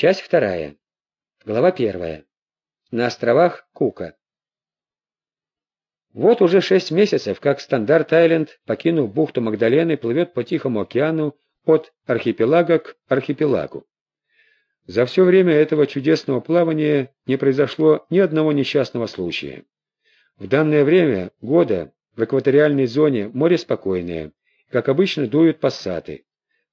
Часть вторая. Глава первая. На островах Кука. Вот уже шесть месяцев, как Стандарт-Айленд, покинув бухту Магдалены, плывет по Тихому океану от архипелага к архипелагу. За все время этого чудесного плавания не произошло ни одного несчастного случая. В данное время года в экваториальной зоне море спокойное, как обычно дуют пассаты.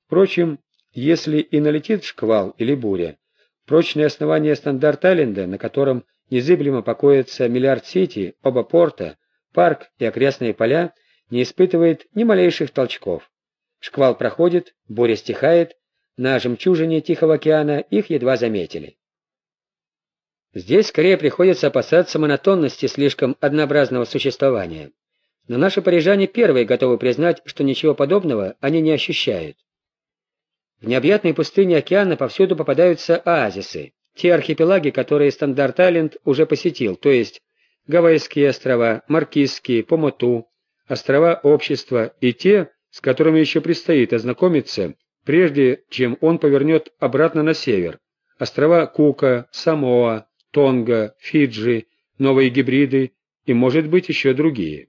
Впрочем, если и налетит шквал или буря, прочное основание Стандарт-Айленда, на котором незыблемо покоятся Миллиард-Сити, оба порта, парк и окрестные поля, не испытывает ни малейших толчков. Шквал проходит, буря стихает, на жемчужине Тихого океана их едва заметили. Здесь скорее приходится опасаться монотонности слишком однообразного существования. Но наши парижане первые готовы признать, что ничего подобного они не ощущают. В необъятной пустыне океана повсюду попадаются оазисы, те архипелаги, которые Стандарт-Айленд уже посетил, то есть Гавайские острова, Маркизские, Помоту, острова Общества и те, с которыми еще предстоит ознакомиться прежде чем он повернет обратно на север. Острова Кука, Самоа, Тонга, Фиджи, новые гибриды и, может быть, еще другие.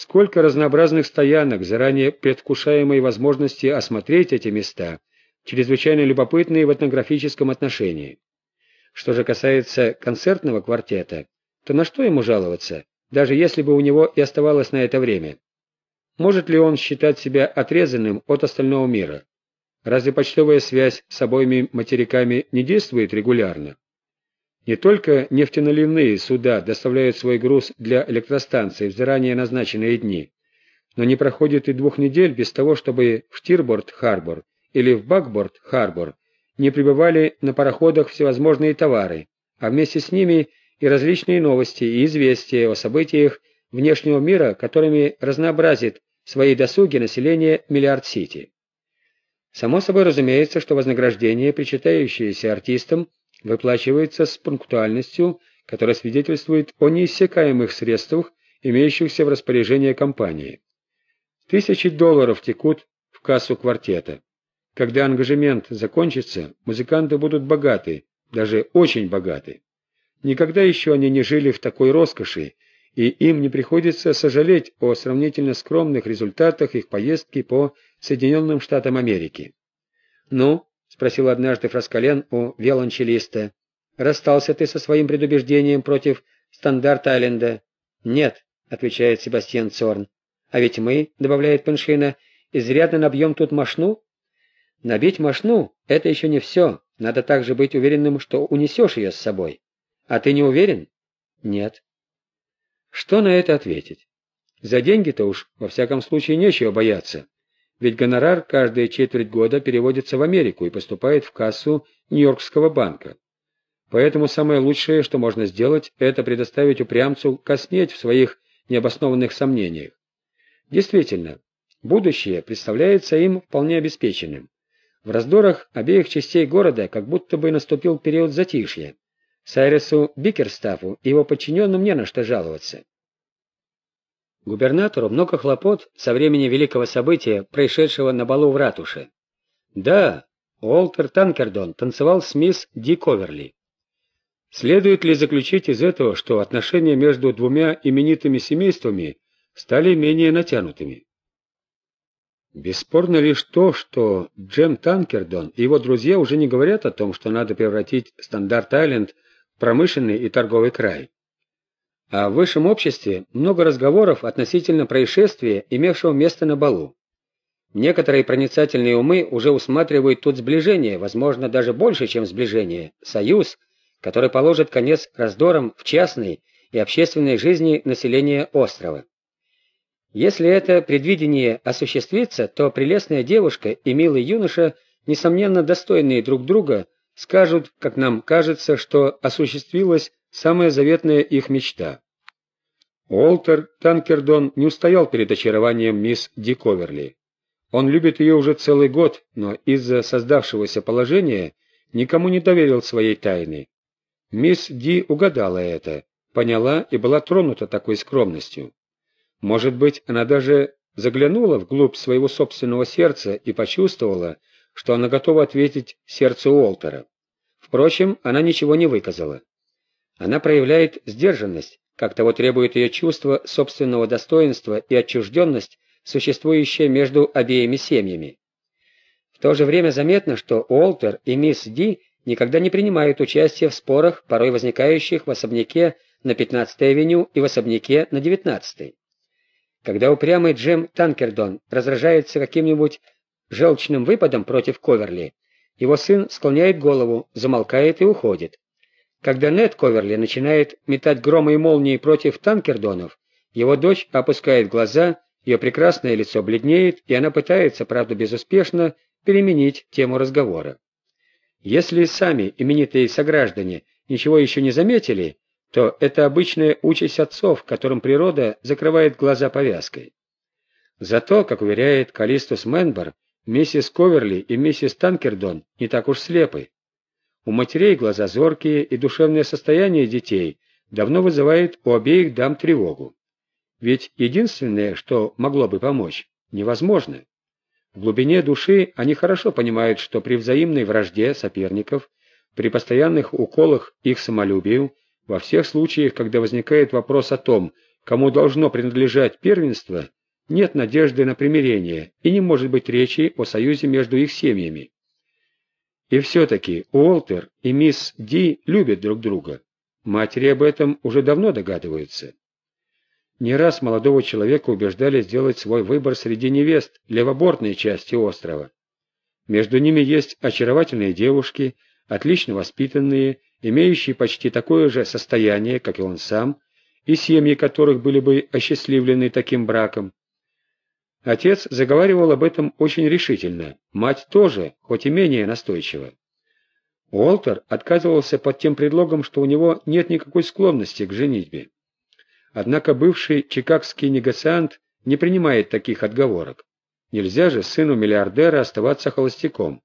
Сколько разнообразных стоянок, заранее предвкушаемой возможности осмотреть эти места, чрезвычайно любопытные в этнографическом отношении. Что же касается концертного квартета, то на что ему жаловаться, даже если бы у него и оставалось на это время? Может ли он считать себя отрезанным от остального мира? Разве почтовая связь с обоими материками не действует регулярно? Не только нефтеналивные суда доставляют свой груз для электростанций в заранее назначенные дни, но не проходит и двух недель без того, чтобы в Штирборд-Харбор или в Бакборд-Харбор не прибывали на пароходах всевозможные товары, а вместе с ними и различные новости и известия о событиях внешнего мира, которыми разнообразит свои досуги население Миллиард-Сити. Само собой разумеется, что вознаграждение, причитающееся артистам, выплачивается с пунктуальностью, которая свидетельствует о неиссякаемых средствах, имеющихся в распоряжении компании. Тысячи долларов текут в кассу квартета. Когда ангажемент закончится, музыканты будут богаты, даже очень богаты. Никогда еще они не жили в такой роскоши, и им не приходится сожалеть о сравнительно скромных результатах их поездки по Соединенным Штатам Америки. «Ну?» — спросил однажды Фраскален у виолончелиста. «Расстался ты со своим предубеждением против Стандарт-Айленда?» «Нет», — отвечает Себастьян Цорн. «А ведь мы», — добавляет Пеншина, — «изрядно набьем тут мошну?» «Набить мошну — это еще не все. Надо также быть уверенным, что унесешь ее с собой. А ты не уверен?» «Нет». Что на это ответить? За деньги-то уж, во всяком случае, нечего бояться. Ведь гонорар каждые четверть года переводится в Америку и поступает в кассу Нью-Йоркского банка. Поэтому самое лучшее, что можно сделать, это предоставить упрямцу коснеть в своих необоснованных сомнениях. Действительно, будущее представляется им вполне обеспеченным. В раздорах обеих частей города как будто бы наступил период затишья. Сайресу Бикерстафу и его подчиненным не на что жаловаться. Губернатору много хлопот со времени великого события, происшедшего на балу в ратуше. Да, Уолтер Танкердон танцевал с мисс Ди Коверли. Следует ли заключить из этого, что отношения между двумя именитыми семействами стали менее натянутыми? Бесспорно лишь то, что Джем Танкердон и его друзья уже не говорят о том, что надо превратить Стандарт-Айленд в промышленный и торговый край. А в высшем обществе много разговоров относительно происшествия, имевшего место на балу. Некоторые проницательные умы уже усматривают тут сближение, возможно, даже больше, чем сближение, союз, который положит конец раздорам в частной и общественной жизни населения острова. Если это предвидение осуществится, то прелестная девушка и милый юноша, несомненно достойные друг друга, скажут, как нам кажется, что осуществилась самая заветная их мечта. Уолтер Танкердон не устоял перед очарованием мисс Ди Коверли. Он любит ее уже целый год, но из-за создавшегося положения никому не доверил своей тайны. Мисс Ди угадала это, поняла и была тронута такой скромностью. Может быть, она даже заглянула вглубь своего собственного сердца и почувствовала, что она готова ответить сердцу Уолтера. Впрочем, она ничего не выказала. Она проявляет сдержанность, как того требует ее чувство собственного достоинства и отчужденность, существующая между обеими семьями. В то же время заметно, что Уолтер и мисс Ди никогда не принимают участия в спорах, порой возникающих в особняке на 15-й авеню и в особняке на 19-й. Когда упрямый Джем Танкердон разражается каким-нибудь желчным выпадом против Коверли, его сын склоняет голову, замолкает и уходит. Когда Нед Коверли начинает метать громы и молнии против Танкердонов, его дочь опускает глаза, ее прекрасное лицо бледнеет, и она пытается, правда безуспешно, переменить тему разговора. Если сами именитые сограждане ничего еще не заметили, то это обычная участь отцов, которым природа закрывает глаза повязкой. Зато, как уверяет Калистус Менбер, миссис Коверли и миссис Танкердон не так уж слепы. У матерей глаза зоркие, и душевное состояние детей давно вызывает у обеих дам тревогу. Ведь единственное, что могло бы помочь, невозможно. В глубине души они хорошо понимают, что при взаимной вражде соперников, при постоянных уколах их самолюбию, во всех случаях, когда возникает вопрос о том, кому должно принадлежать первенство, нет надежды на примирение и не может быть речи о союзе между их семьями. И все-таки Уолтер и мисс Ди любят друг друга. Матери об этом уже давно догадываются. Не раз молодого человека убеждали сделать свой выбор среди невест левобортной части острова. Между ними есть очаровательные девушки, отлично воспитанные имеющие почти такое же состояние, как и он сам, и семьи которых были бы осчастливлены таким браком. Отец заговаривал об этом очень решительно, мать тоже, хоть и менее настойчиво. Уолтер отказывался под тем предлогом, что у него нет никакой склонности к женитьбе. Однако бывший чикагский негациант не принимает таких отговорок. Нельзя же сыну миллиардера оставаться холостяком.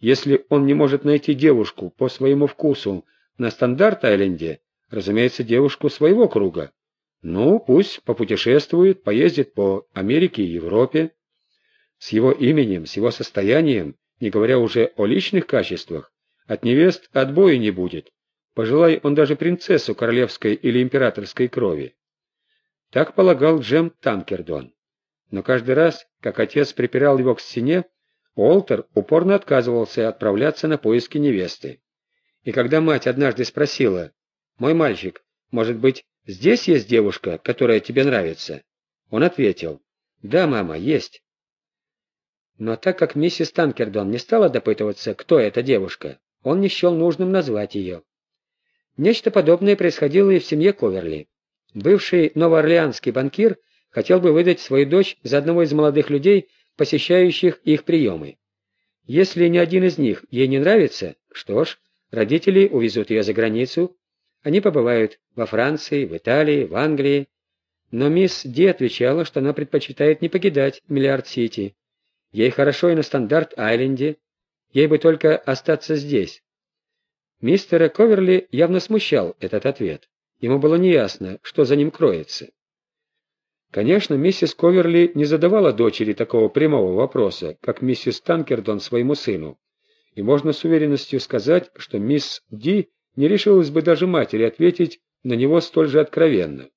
Если он не может найти девушку по своему вкусу на Стандарт-Айленде, разумеется, девушку своего круга. Ну, пусть попутешествует, поездит по Америке и Европе. С его именем, с его состоянием, не говоря уже о личных качествах, от невест отбоя не будет. Пожелай он даже принцессу королевской или императорской крови. Так полагал Джем Танкердон. Но каждый раз, как отец припирал его к стене, Уолтер упорно отказывался отправляться на поиски невесты. И когда мать однажды спросила, «Мой мальчик, может быть, здесь есть девушка, которая тебе нравится?» Он ответил, «Да, мама, есть». Но так как миссис Танкердон не стала допытываться, кто эта девушка, он не счел нужным назвать ее. Нечто подобное происходило и в семье Коверли. Бывший новоорлеанский банкир хотел бы выдать свою дочь за одного из молодых людей, посещающих их приемы. Если ни один из них ей не нравится, что ж, родители увезут ее за границу, они побывают во Франции, в Италии, в Англии. Но мисс Ди отвечала, что она предпочитает не покидать Миллиард-Сити. Ей хорошо и на Стандарт-Айленде, ей бы только остаться здесь. Мистера Коверли явно смущал этот ответ. Ему было неясно, что за ним кроется. Конечно, миссис Коверли не задавала дочери такого прямого вопроса, как миссис Танкердон своему сыну. И можно с уверенностью сказать, что мисс Ди не решилась бы даже матери ответить на него столь же откровенно.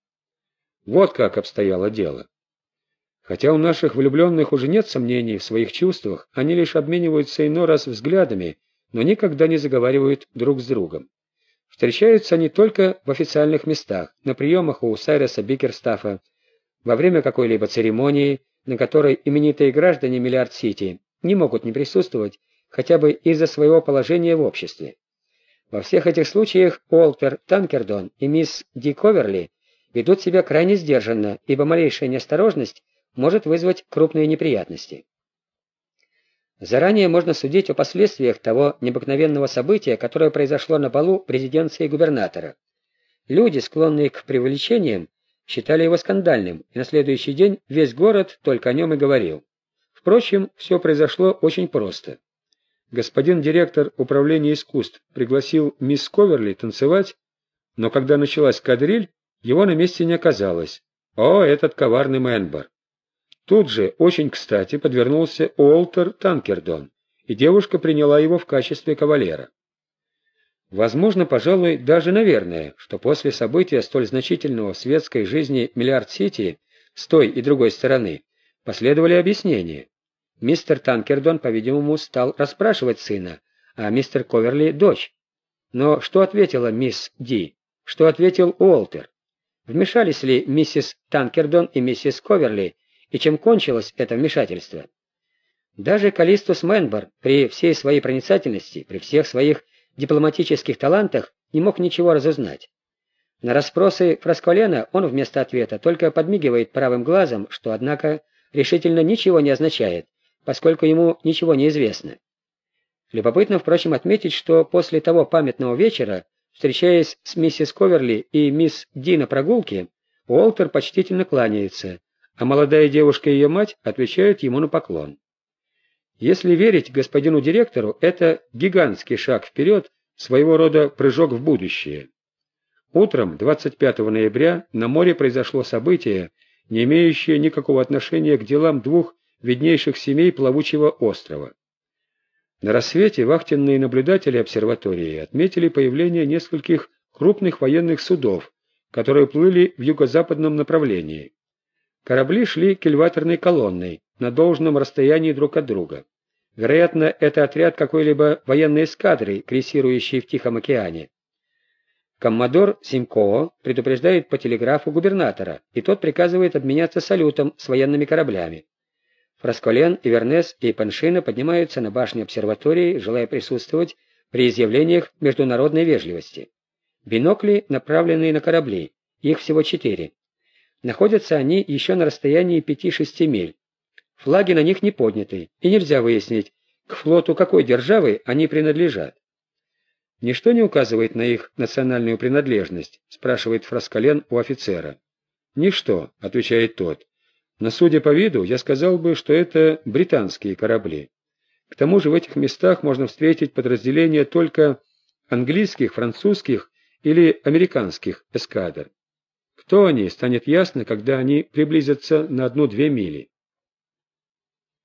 Вот как обстояло дело. Хотя у наших влюбленных уже нет сомнений в своих чувствах, они лишь обмениваются иной раз взглядами, но никогда не заговаривают друг с другом. Встречаются они только в официальных местах, на приемах у Сайреса Бикерстафа, во время какой-либо церемонии, на которой именитые граждане Миллиард-Сити не могут не присутствовать хотя бы из-за своего положения в обществе. Во всех этих случаях Уолтер Танкердон и мисс Ди Коверли ведут себя крайне сдержанно, ибо малейшая неосторожность может вызвать крупные неприятности. Заранее можно судить о последствиях того необыкновенного события, которое произошло на балу резиденции губернатора. Люди, склонные к преувеличениям, считали его скандальным, и на следующий день весь город только о нем и говорил. Впрочем, все произошло очень просто. Господин директор управления искусств пригласил мисс Коверли танцевать, но когда началась кадриль, его на месте не оказалось. О, этот коварный Мэнбар! Тут же, очень кстати, подвернулся Уолтер Танкердон, и девушка приняла его в качестве кавалера. Возможно, пожалуй, даже наверное, что после события столь значительного в светской жизни Миллиард-Сити с той и другой стороны последовали объяснения. Мистер Танкердон, по-видимому, стал расспрашивать сына, а мистер Коверли — дочь. Но что ответила мисс Ди? Что ответил Уолтер? Вмешались ли миссис Танкердон и миссис Коверли, и чем кончилось это вмешательство? Даже Калистус Мэнбор при всей своей проницательности, при всех своих дипломатических талантах не мог ничего разузнать. На расспросы Фрасколена он вместо ответа только подмигивает правым глазом, что, однако, решительно ничего не означает, поскольку ему ничего не известно. Любопытно, впрочем, отметить, что после того памятного вечера, встречаясь с миссис Коверли и мисс Ди на прогулке, Уолтер почтительно кланяется, а молодая девушка и ее мать отвечают ему на поклон. Если верить господину директору, это гигантский шаг вперед, своего рода прыжок в будущее. Утром 25 ноября на море произошло событие, не имеющее никакого отношения к делам двух виднейших семей плавучего острова. На рассвете вахтенные наблюдатели обсерватории отметили появление нескольких крупных военных судов, которые плыли в юго-западном направлении. Корабли шли кильваторной колонной на должном расстоянии друг от друга. Вероятно, это отряд какой-либо военной эскадры, крейсирующей в Тихом океане. Коммодор Симкоо предупреждает по телеграфу губернатора, и тот приказывает обменяться салютом с военными кораблями. Фрасколен, Ивернес и Паншина поднимаются на башню обсерватории, желая присутствовать при изъявлениях международной вежливости. Бинокли, направленные на корабли, их всего четыре. Находятся они еще на расстоянии 5-6 миль. Флаги на них не подняты, и нельзя выяснить, к флоту какой державы они принадлежат. «Ничто не указывает на их национальную принадлежность?» – спрашивает Фраскален у офицера. «Ничто», – отвечает тот. «Но, судя по виду, я сказал бы, что это британские корабли. К тому же в этих местах можно встретить подразделения только английских, французских или американских эскадр. Кто они, станет ясно, когда они приблизятся на одну-две мили.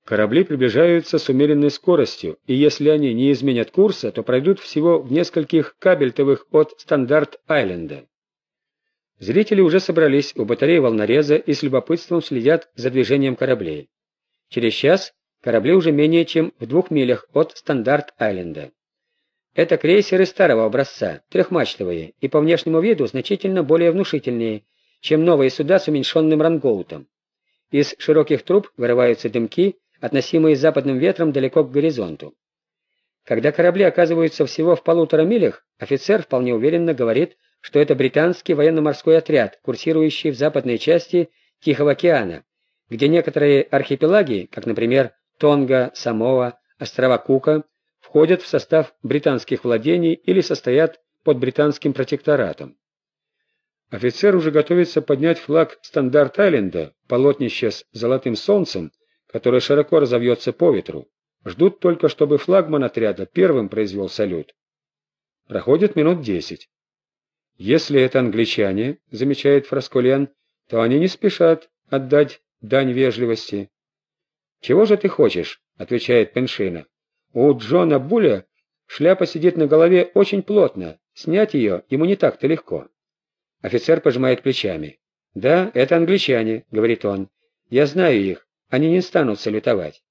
Корабли приближаются с умеренной скоростью, и если они не изменят курса, то пройдут всего в нескольких кабельтовых от Стандарт-Айленда. Зрители уже собрались у батареи волнореза и с любопытством следят за движением кораблей. Через час корабли уже менее чем в двух милях от Стандарт-Айленда. Это крейсеры старого образца, трехмачтовые, и по внешнему виду значительно более внушительнее, чем новые суда с уменьшенным рангоутом. Из широких труб вырываются дымки, относимые западным ветром далеко к горизонту. Когда корабли оказываются всего в полутора милях, офицер вполне уверенно говорит, что это британский военно-морской отряд, курсирующий в западной части Тихого океана, где некоторые архипелаги, как, например, Тонга, Самоа, острова Кука, входят в состав британских владений или состоят под британским протекторатом. Офицер уже готовится поднять флаг Стандарт-Айленда, полотнище с золотым солнцем, которое широко разовьется по ветру. Ждут только, чтобы флагман отряда первым произвел салют. Проходит минут десять. Если это англичане, замечает Фрасколен, то они не спешат отдать дань вежливости. «Чего же ты хочешь?» — отвечает Пеншина. «У Джона Буля шляпа сидит на голове очень плотно, снять ее ему не так-то легко». Офицер пожимает плечами. «Да, это англичане», — говорит он. «Я знаю их, они не станут салютовать».